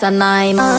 出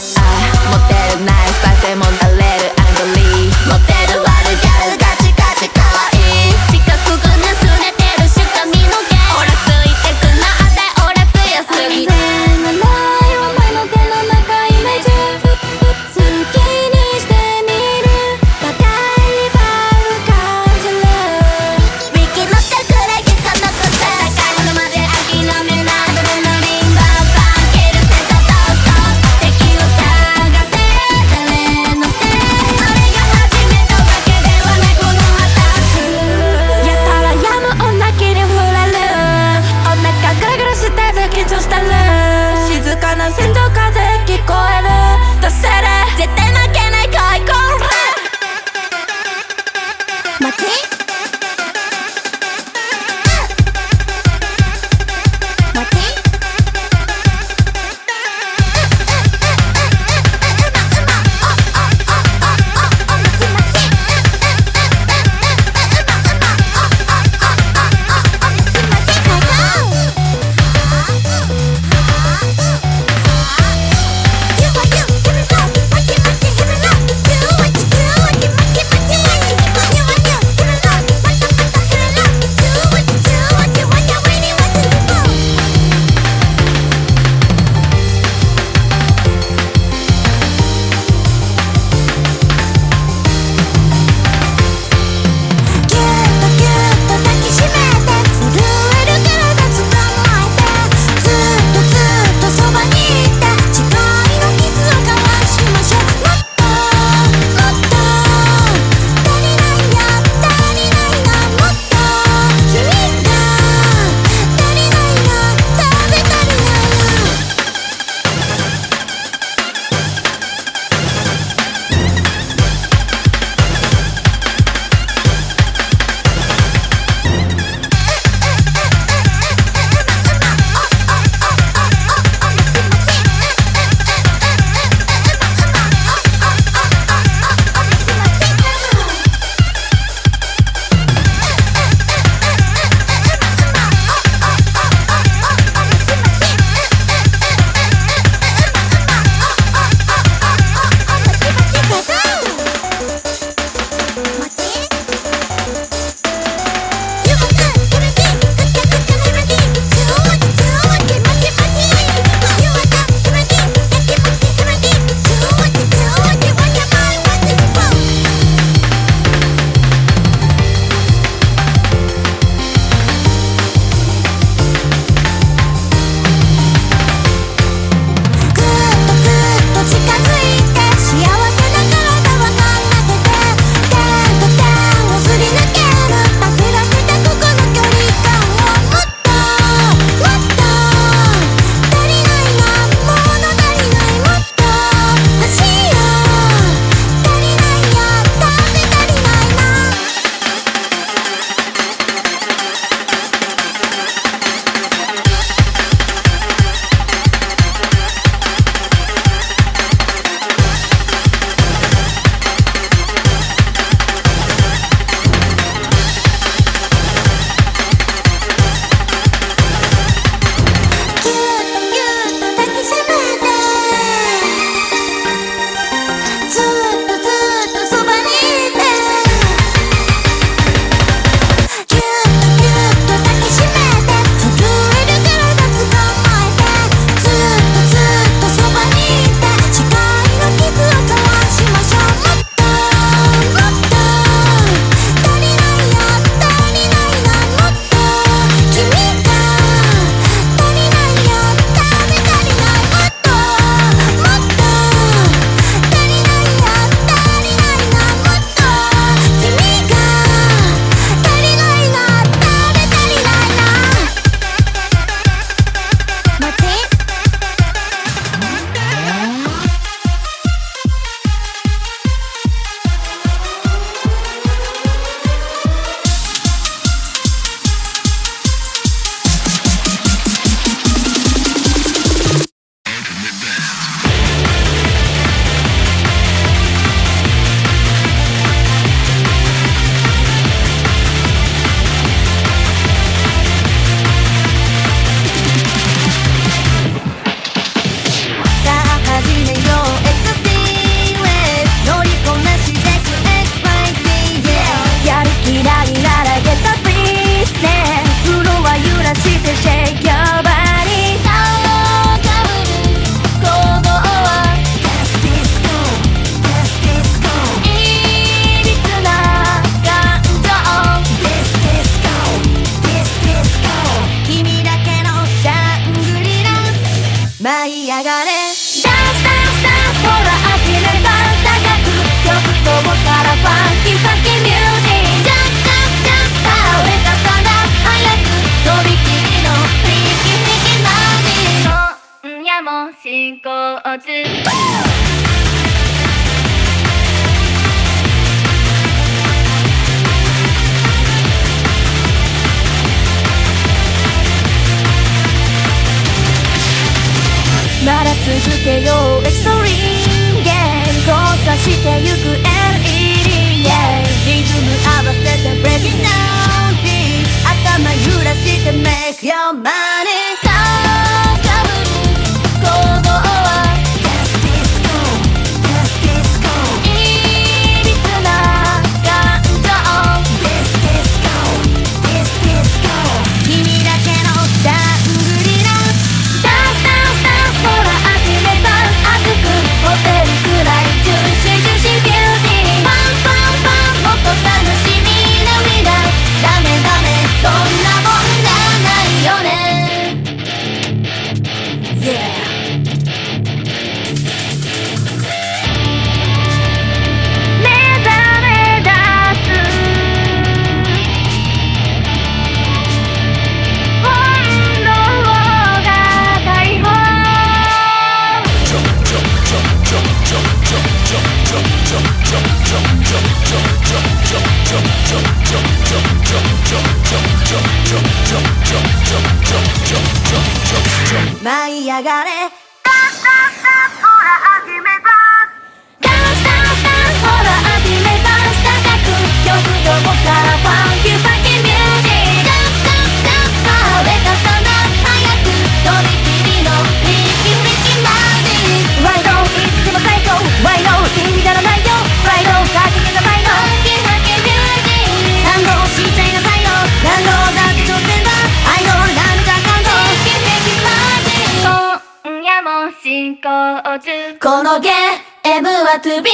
ームは to be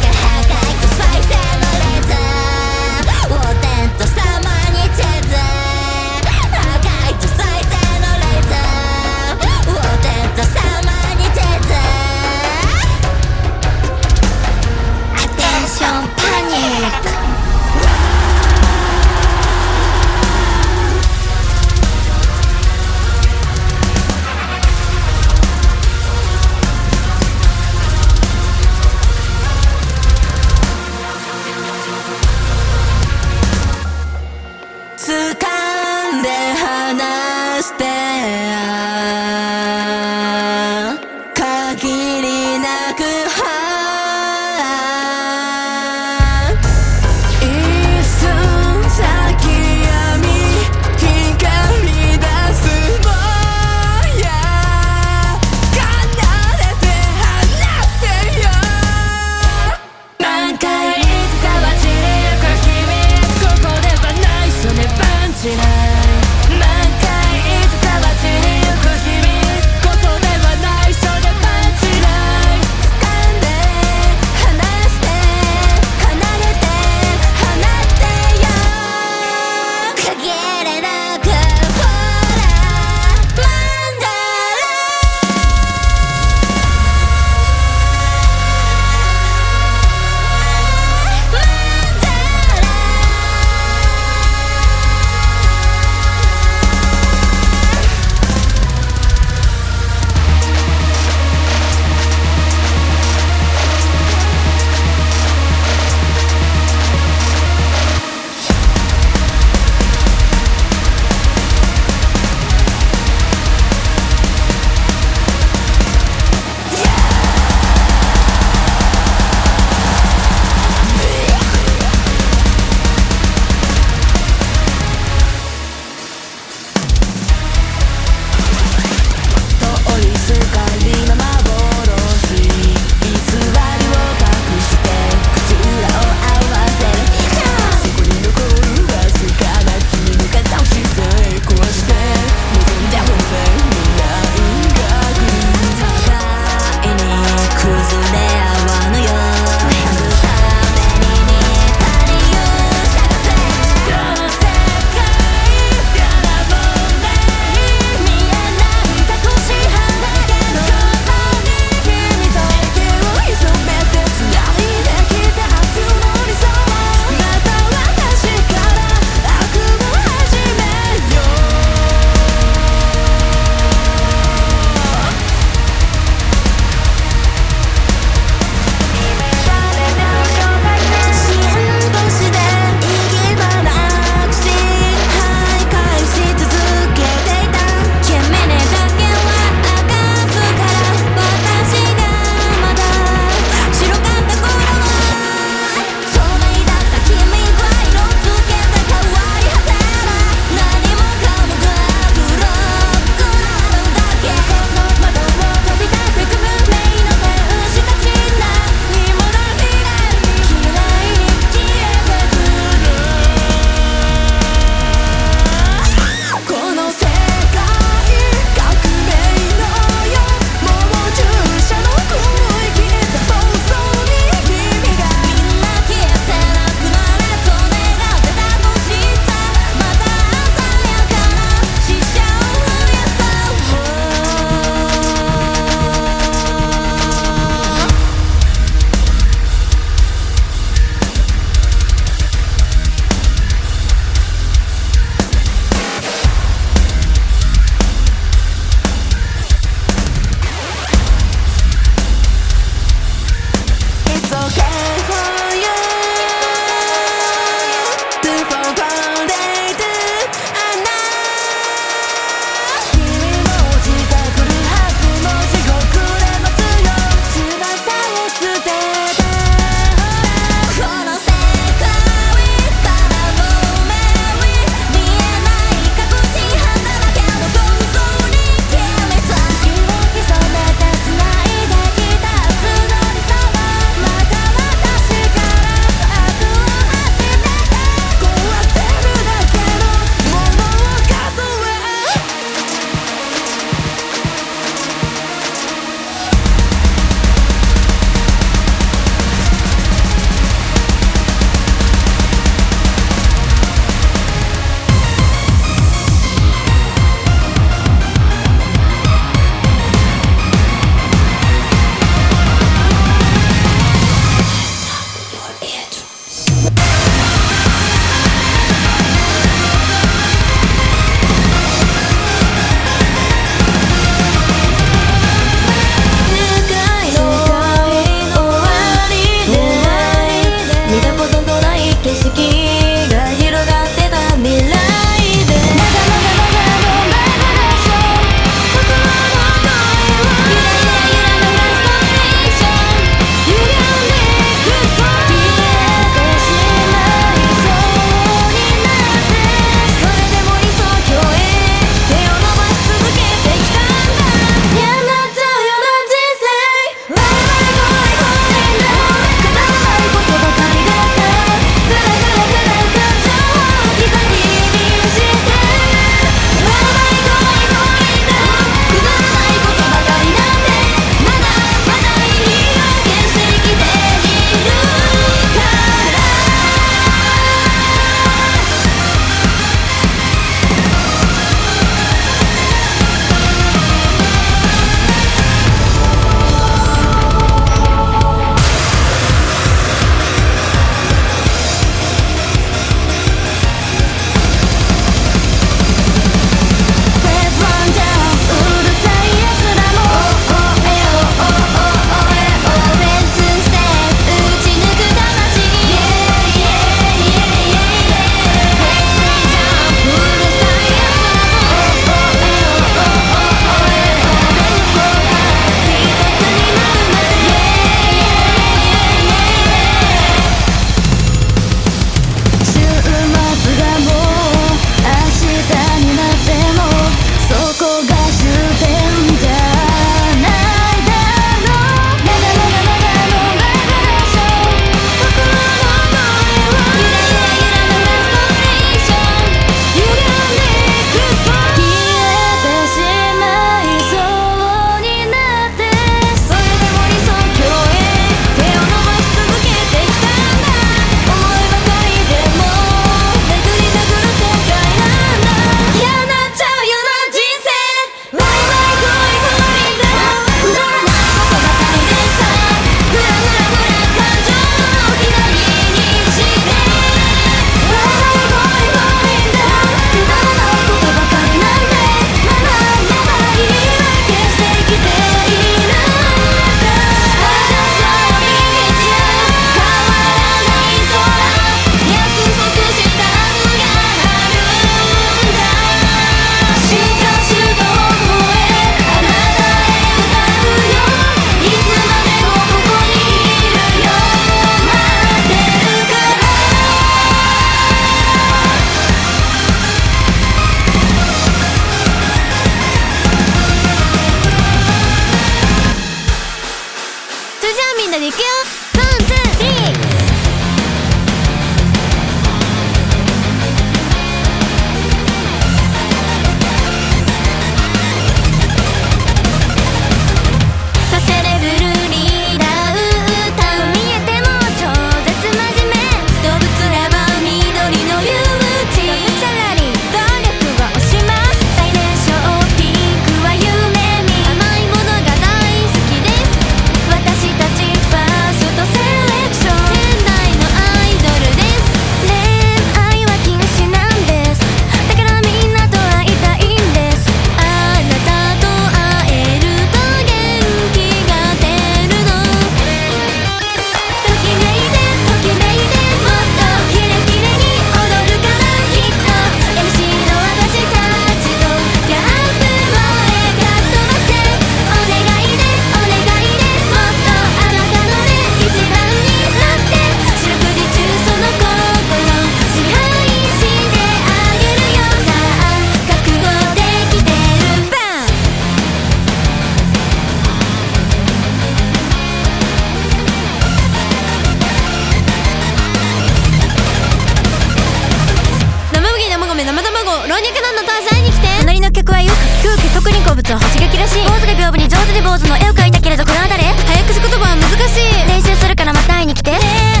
の星撃らしい。坊主が屏風に上手で坊主の絵を描いたけれどこれは誰早口言葉は難しい。練習するからまた会いに来て、ね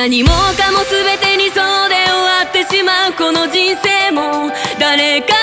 何もかも全てにそうで終わってしまうこの人生も誰か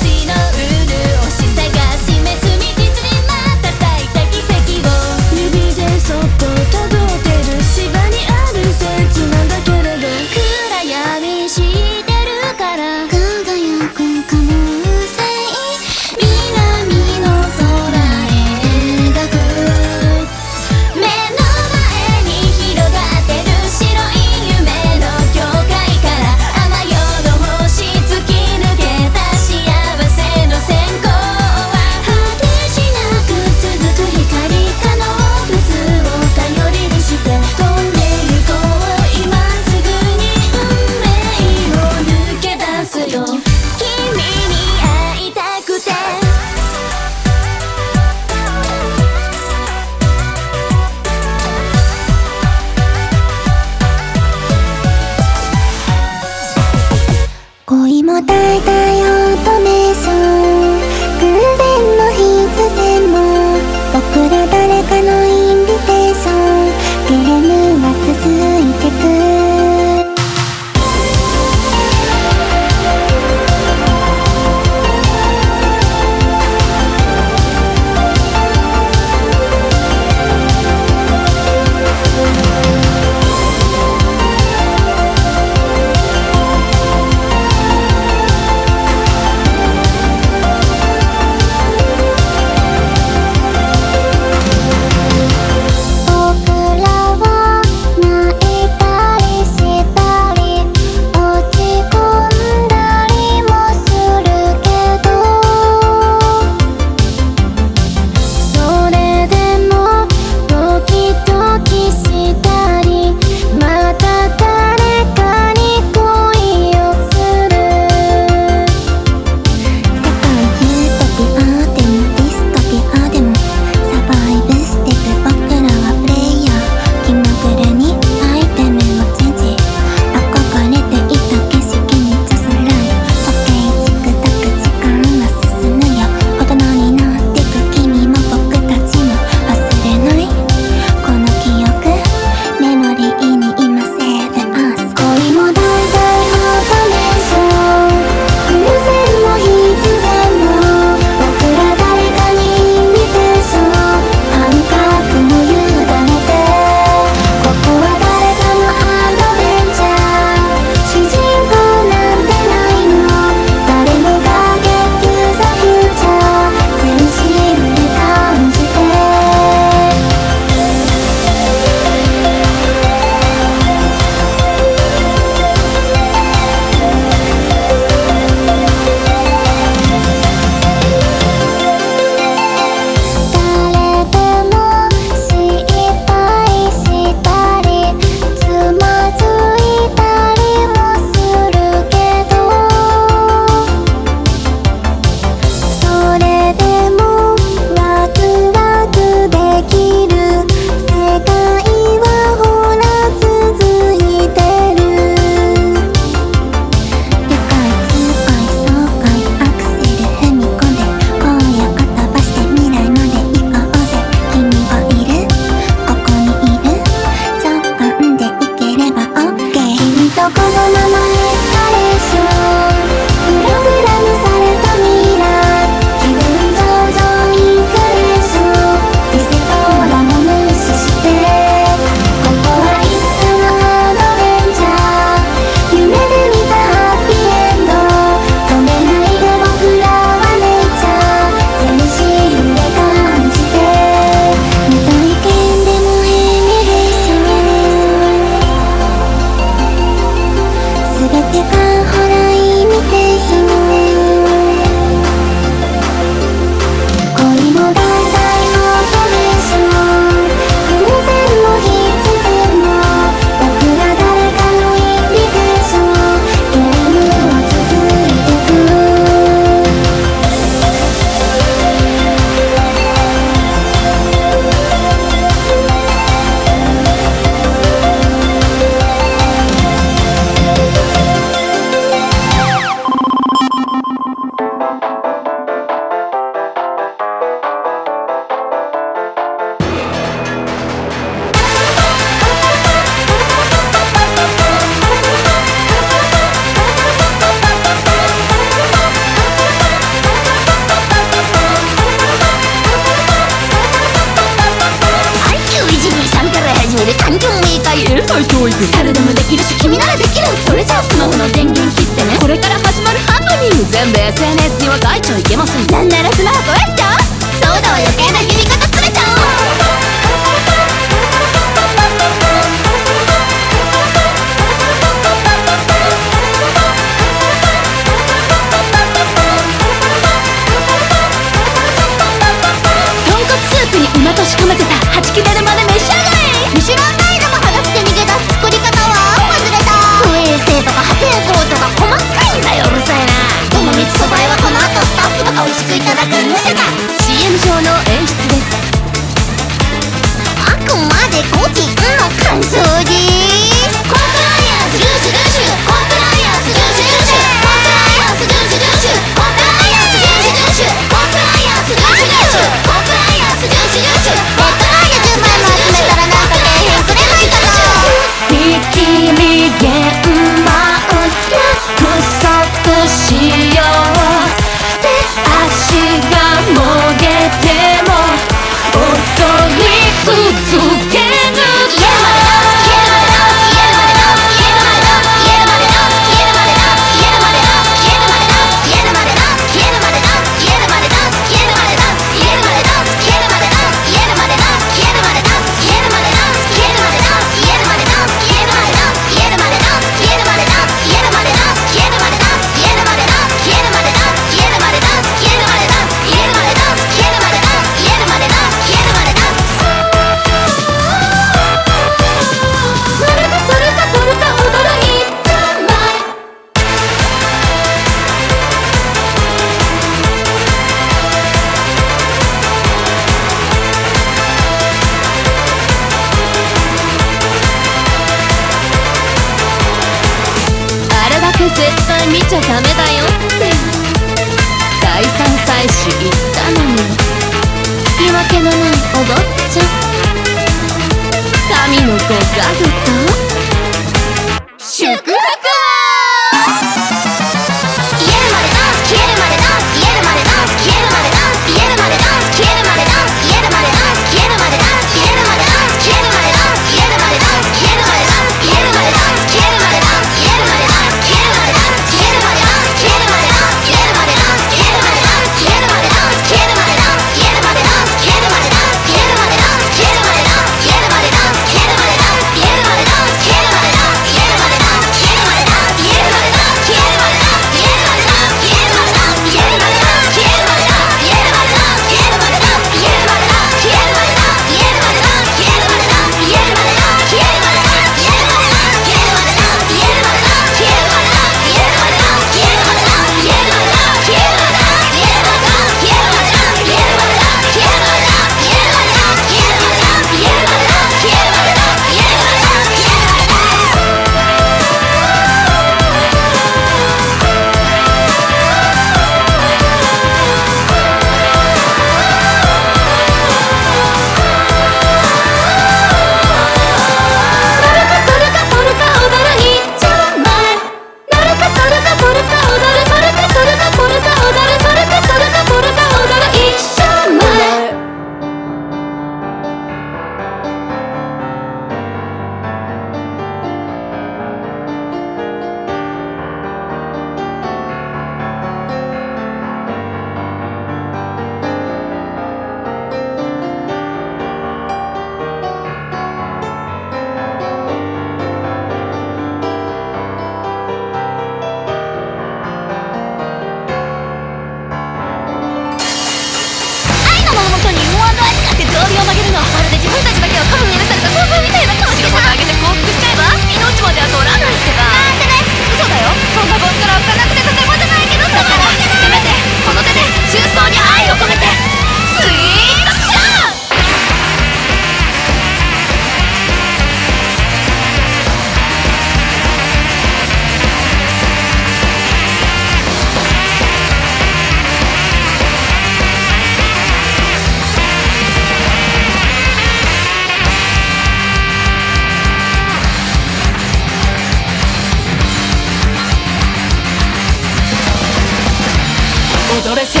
どれ世界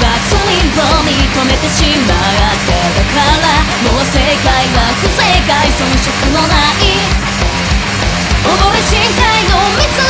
は罪を認めてしまっただからもう世界は不正解遜色のない。溺れ深海の水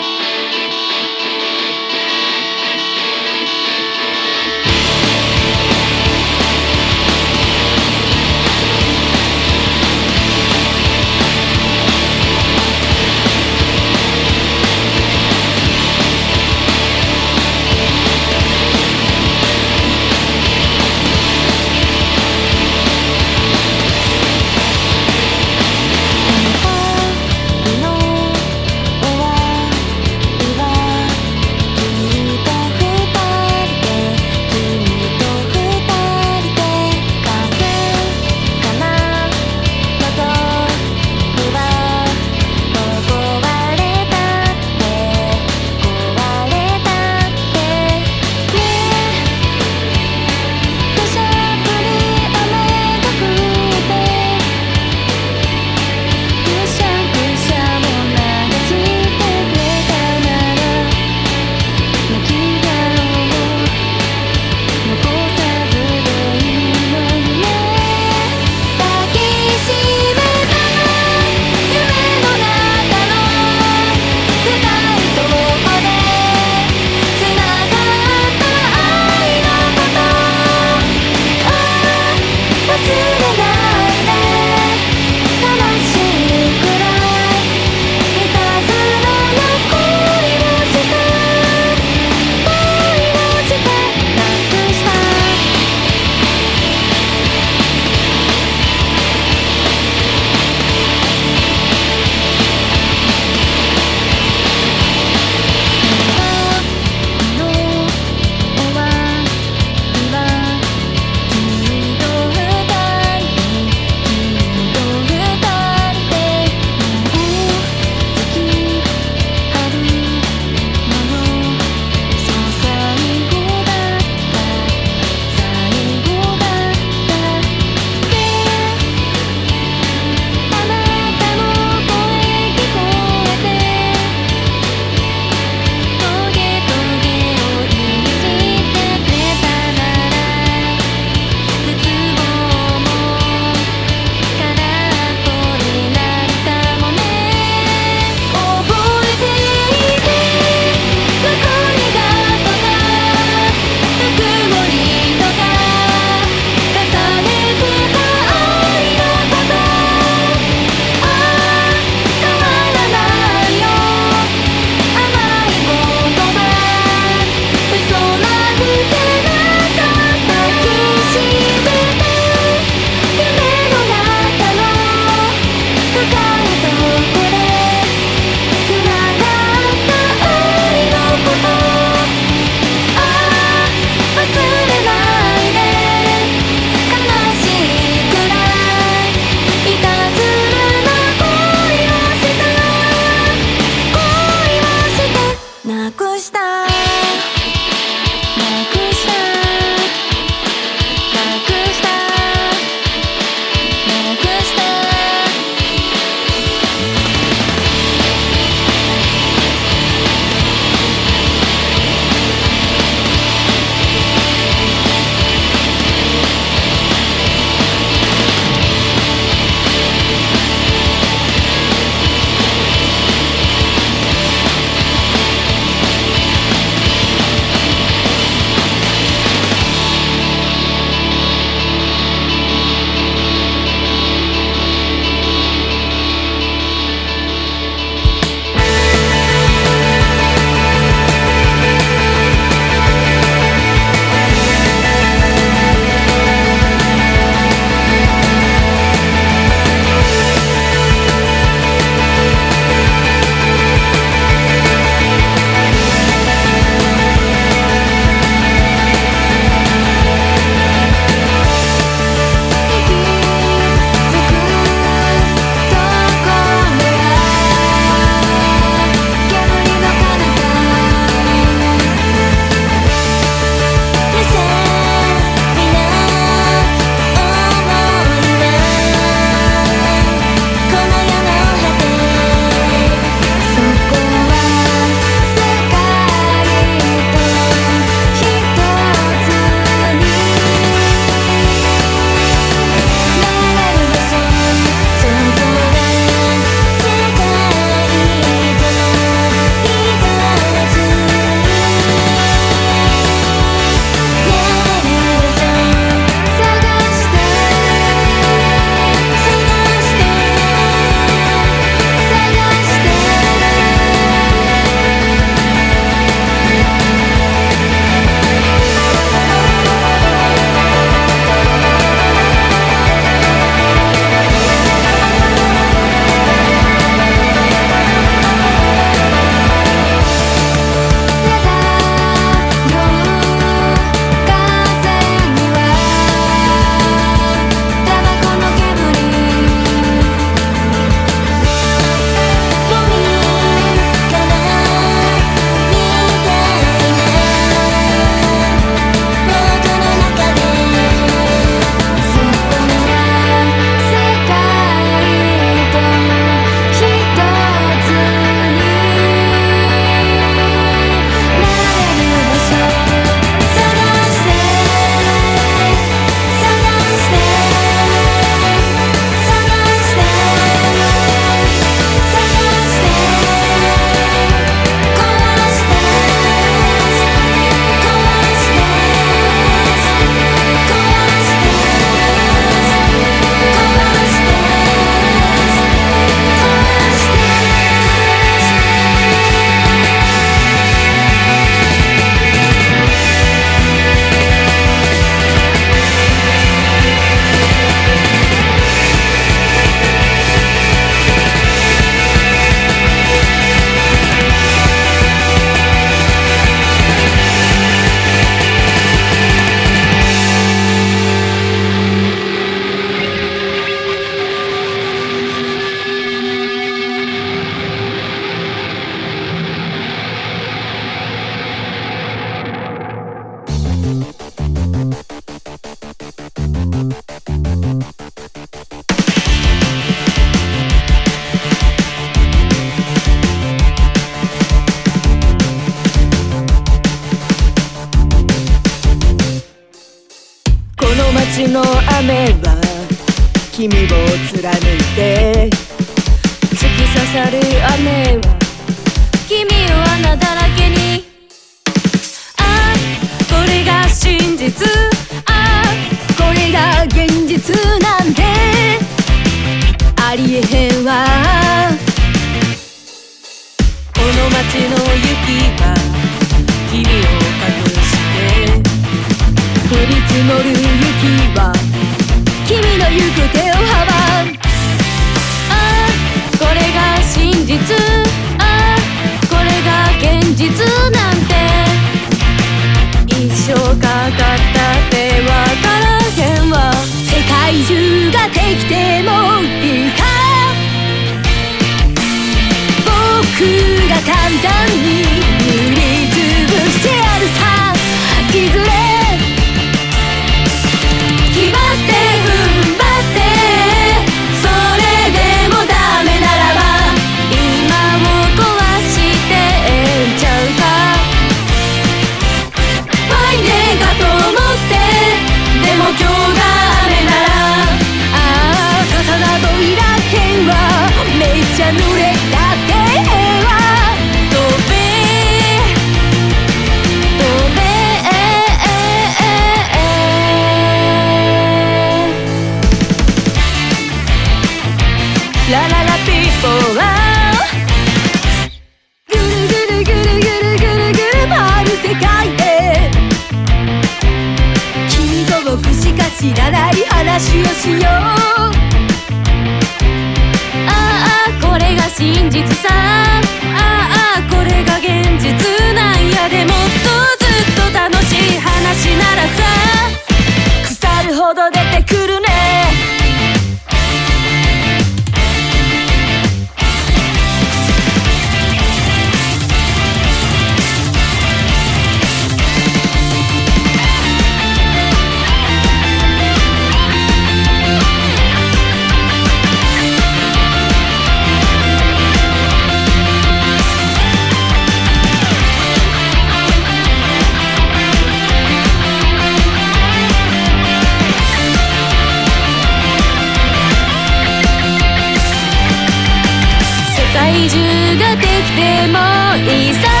重ができてもいいさ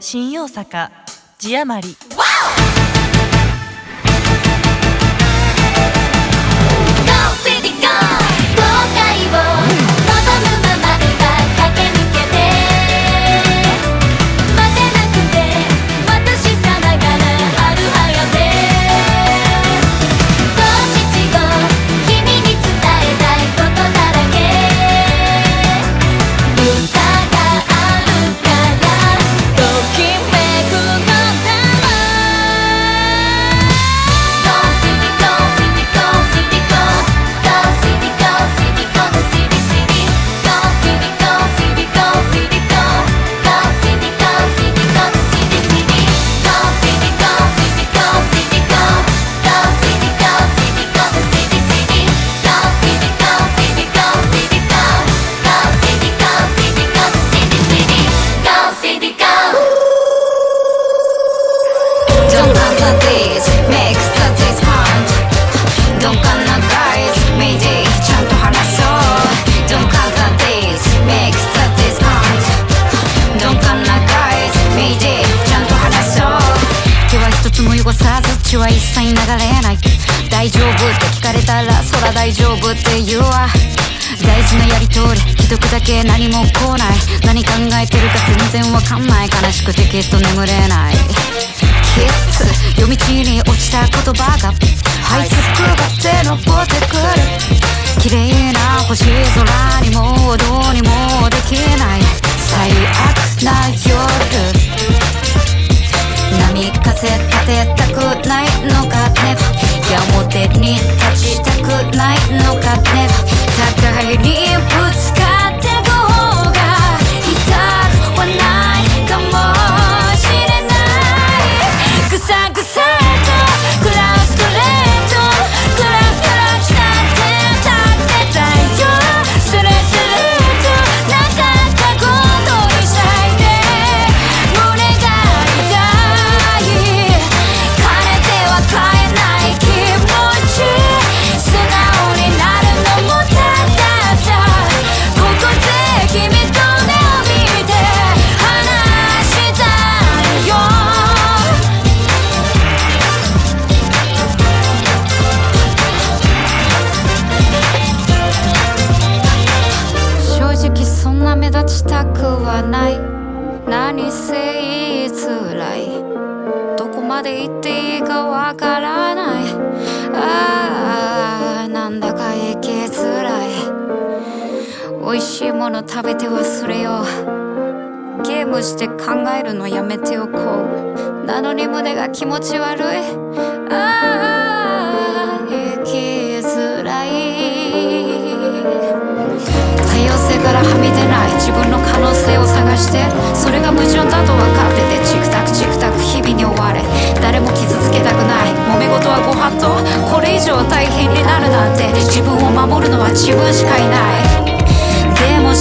新大阪字余り。って聞かれたらそら大丈夫って言うわ。大事なやりとり既読だけ何も来ない。何考えてるか全然わかんない。悲しくてきっと眠れない。キッズ夜道に落ちた言葉が這いつくばって登ってくる。綺麗な星空にもどうにもできない。最悪な夜。波風立てたくないのかね。表に立ちたくないのかね。互いにぶつかの食べて忘れよう。ゲームして考えるのやめておこう。なのに胸が気持ち悪い。ああ生きづらい。多様性からはみ出ない。自分の可能性を探して。それが矛盾だと分かっててチクタクチクタク日々に追われ。誰も傷つけたくない。揉め事はご法度。これ以上大変になるなんて。自分を守るのは自分しかいない。